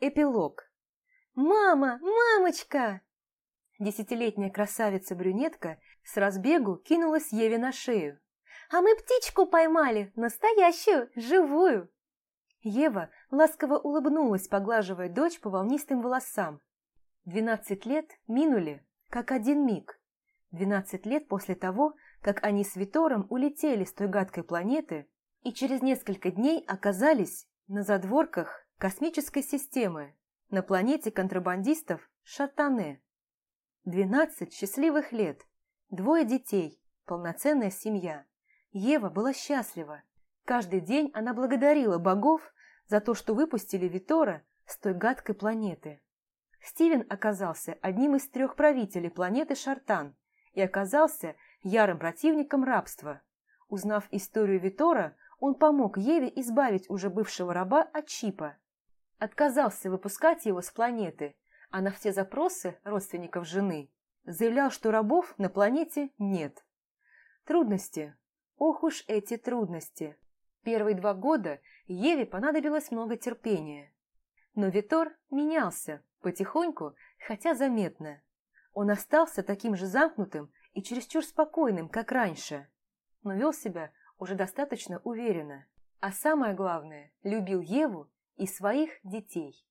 Эпилог. «Мама! Мамочка!» Десятилетняя красавица-брюнетка с разбегу кинулась Еве на шею. «А мы птичку поймали! Настоящую! Живую!» Ева ласково улыбнулась, поглаживая дочь по волнистым волосам. Двенадцать лет минули, как один миг. Двенадцать лет после того, как они с Витором улетели с той гадкой планеты и через несколько дней оказались на задворках космической системы, на планете контрабандистов Шатане. Двенадцать счастливых лет, двое детей, полноценная семья. Ева была счастлива. Каждый день она благодарила богов за то, что выпустили Витора с той гадкой планеты. Стивен оказался одним из трех правителей планеты Шартан и оказался ярым противником рабства. Узнав историю Витора, он помог Еве избавить уже бывшего раба от Чипа. Отказался выпускать его с планеты, а на все запросы родственников жены заявлял, что рабов на планете нет. Трудности. Ох уж эти трудности. Первые два года Еве понадобилось много терпения. Но Витор менялся, потихоньку, хотя заметно. Он остался таким же замкнутым и чересчур спокойным, как раньше, но вел себя уже достаточно уверенно. А самое главное, любил Еву и своих детей.